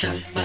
什？